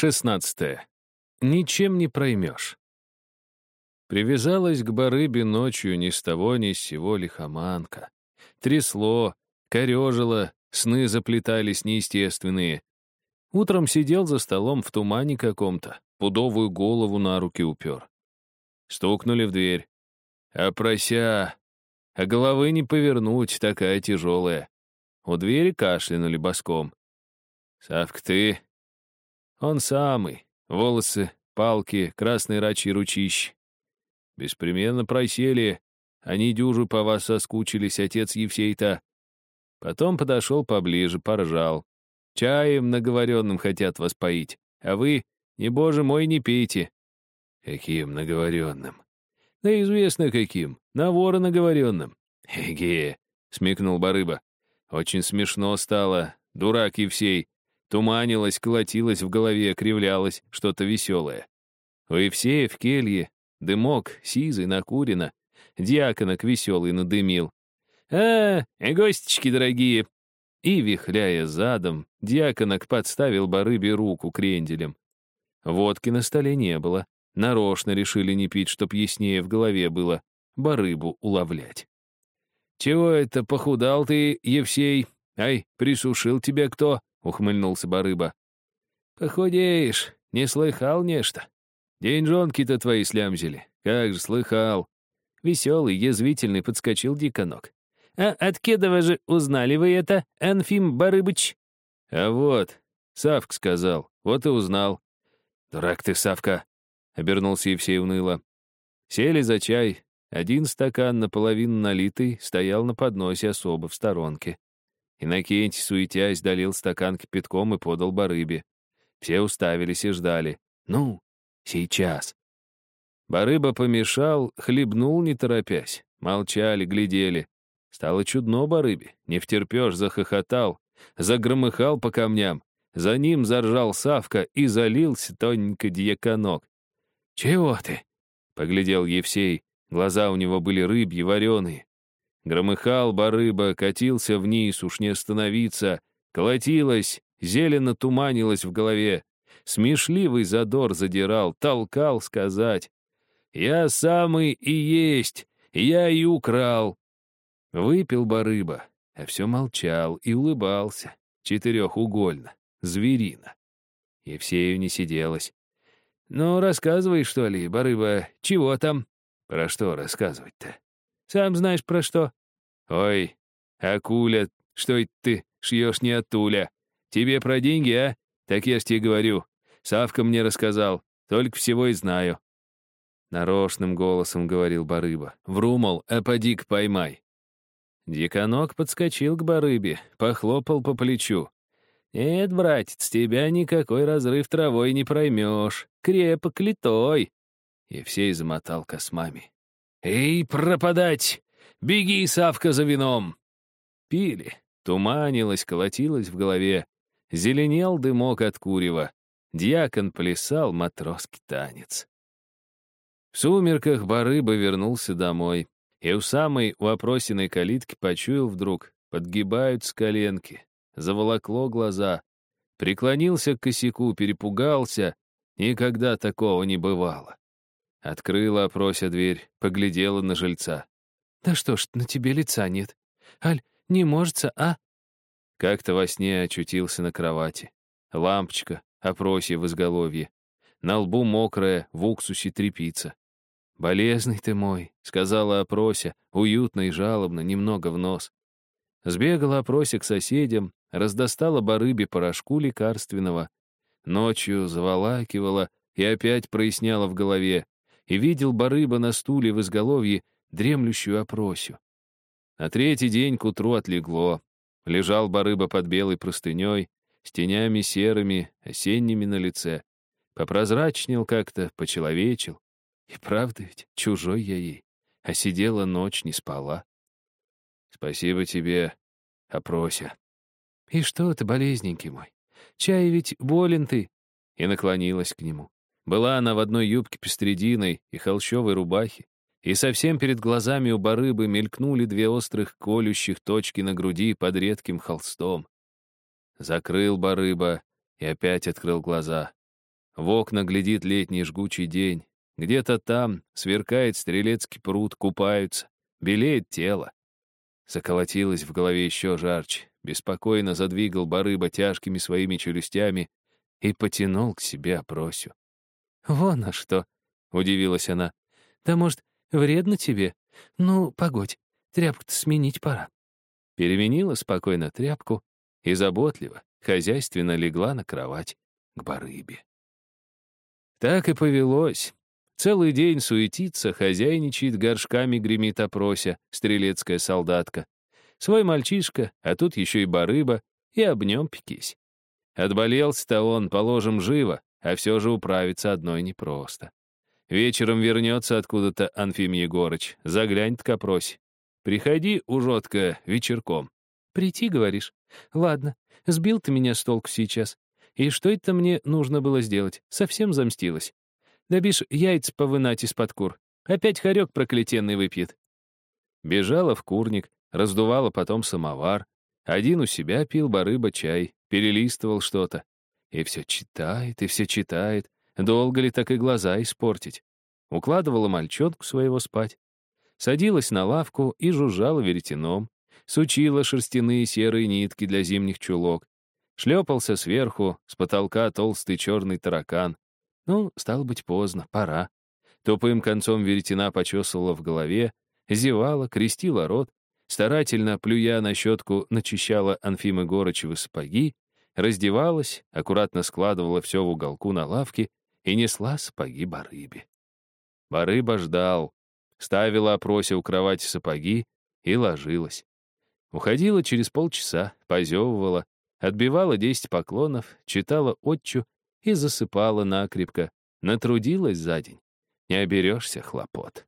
Шестнадцатое. Ничем не проймешь. Привязалась к барыбе ночью ни с того ни с сего лихоманка. Трясло, корежило, сны заплетались неестественные. Утром сидел за столом в тумане каком-то, пудовую голову на руки упер. Стукнули в дверь. А прося, а головы не повернуть, такая тяжелая. У двери кашлянули боском. «Савка, ты?» «Он самый. Волосы, палки, красные рачьи ручищ. Беспременно просели. Они дюжу по вас соскучились, отец Евсей-то. Потом подошел поближе, поржал. Чаем наговоренным хотят вас поить, а вы, не боже мой, не пейте. Каким наговоренным? Да известно каким, на вора наговоренным. Эге, смекнул Барыба. Очень смешно стало, дурак Евсей. Туманилось, колотилось в голове, кривлялось что-то веселое. У Евсея в келье дымок, сизый, накурено. Дьяконок веселый надымил. «А, гостечки дорогие!» И, вихляя задом, дьяконок подставил барыбе руку кренделем. Водки на столе не было. Нарочно решили не пить, чтоб яснее в голове было. Барыбу уловлять. «Чего это похудал ты, Евсей? Ай, присушил тебя кто?» — ухмыльнулся Барыба. «Похудеешь, не слыхал нечто. Деньжонки-то твои слямзили, как же слыхал». Веселый, язвительный подскочил диконок. «А от Кедова же узнали вы это, Анфим Барыбыч?» «А вот, Савк сказал, вот и узнал». «Дурак ты, Савка!» — обернулся Евсей уныло. Сели за чай. Один стакан, наполовину налитый, стоял на подносе особо в сторонке. Иннокентий, суетясь, долил стакан кипятком и подал барыбе. Все уставились и ждали. «Ну, сейчас». Барыба помешал, хлебнул, не торопясь. Молчали, глядели. Стало чудно барыбе, не втерпешь, захохотал, загромыхал по камням. За ним заржал Савка и залился тоненько дьяконок. «Чего ты?» — поглядел Евсей. Глаза у него были рыбьи, вареные. Громыхал барыба, катился вниз, уж не остановиться. Колотилась, зелено туманилась в голове. Смешливый задор задирал, толкал сказать. «Я самый и есть, я и украл». Выпил барыба, а все молчал и улыбался. Четырехугольно, зверина. Евсею не сиделось. «Ну, рассказывай, что ли, барыба, чего там?» «Про что рассказывать-то?» Сам знаешь про что. Ой, акуля, что это ты шьешь не от туля? Тебе про деньги, а? Так я ж тебе говорю. Савка мне рассказал, только всего и знаю. Нарочным голосом говорил Барыба. Вру, мол, а поди-ка поймай. Диконок подскочил к Барыбе, похлопал по плечу. «Нет, братец, тебя никакой разрыв травой не проймешь. Крепок литой!» Евсей замотал космами. «Эй, пропадать! Беги, Савка, за вином!» Пили. Туманилось, колотилось в голове. Зеленел дымок от курева. Дьякон плясал матросский танец. В сумерках Барыба вернулся домой. И у самой у калитки почуял вдруг, подгибаются коленки. Заволокло глаза. Преклонился к косяку, перепугался. Никогда такого не бывало. Открыла, опрося дверь, поглядела на жильца. «Да что ж, на тебе лица нет. Аль, не можется, а?» Как-то во сне очутился на кровати. Лампочка, опросье в изголовье. На лбу мокрая, в уксусе трепица. «Болезный ты мой», — сказала опрося, уютно и жалобно, немного в нос. Сбегала опрося к соседям, раздостала барыбе порошку лекарственного. Ночью заволакивала и опять проясняла в голове и видел барыба на стуле в изголовье дремлющую опросю. На третий день к утру отлегло. Лежал барыба под белой простыней, с тенями серыми, осенними на лице. Попрозрачнел как-то, почеловечил. И правда ведь, чужой я ей. А сидела ночь, не спала. Спасибо тебе, опрося. И что ты, болезненький мой? Чай ведь болен ты. И наклонилась к нему. Была она в одной юбке пестрединой и холщовой рубахе, и совсем перед глазами у барыбы мелькнули две острых колющих точки на груди под редким холстом. Закрыл барыба и опять открыл глаза. В окна глядит летний жгучий день. Где-то там сверкает стрелецкий пруд, купаются. Белеет тело. Заколотилось в голове еще жарче. Беспокойно задвигал барыба тяжкими своими челюстями и потянул к себе опросю. «Вон а что!» — удивилась она. «Да, может, вредно тебе? Ну, погодь, тряпку-то сменить пора». Переменила спокойно тряпку и заботливо, хозяйственно легла на кровать к барыбе. Так и повелось. Целый день суетится, хозяйничает, горшками гремит опрося, стрелецкая солдатка. Свой мальчишка, а тут еще и барыба, и об нем пекись. Отболелся-то он, положим, живо, а все же управиться одной непросто. Вечером вернется откуда-то Анфим Егорыч, заглянет к опросе. Приходи, ужотка, вечерком. Прийти, говоришь? Ладно, сбил ты меня с толку сейчас. И что это мне нужно было сделать? Совсем замстилась. Да бишь, яйца повынать из-под кур. Опять хорек проклятенный выпьет. Бежала в курник, раздувала потом самовар. Один у себя пил барыба чай, перелистывал что-то. И все читает, и все читает. Долго ли так и глаза испортить? Укладывала мальчонку своего спать. Садилась на лавку и жужжала веретеном. Сучила шерстяные серые нитки для зимних чулок. Шлепался сверху, с потолка толстый черный таракан. Ну, стало быть, поздно, пора. Тупым концом веретена почесывала в голове, зевала, крестила рот, старательно, плюя на щетку, начищала Анфимы Горычевы сапоги, раздевалась, аккуратно складывала все в уголку на лавке и несла сапоги Барыбе. Барыба ждал, ставила опросе у кровати сапоги и ложилась. Уходила через полчаса, позевывала, отбивала десять поклонов, читала отчу и засыпала накрепко. Натрудилась за день. Не оберешься хлопот.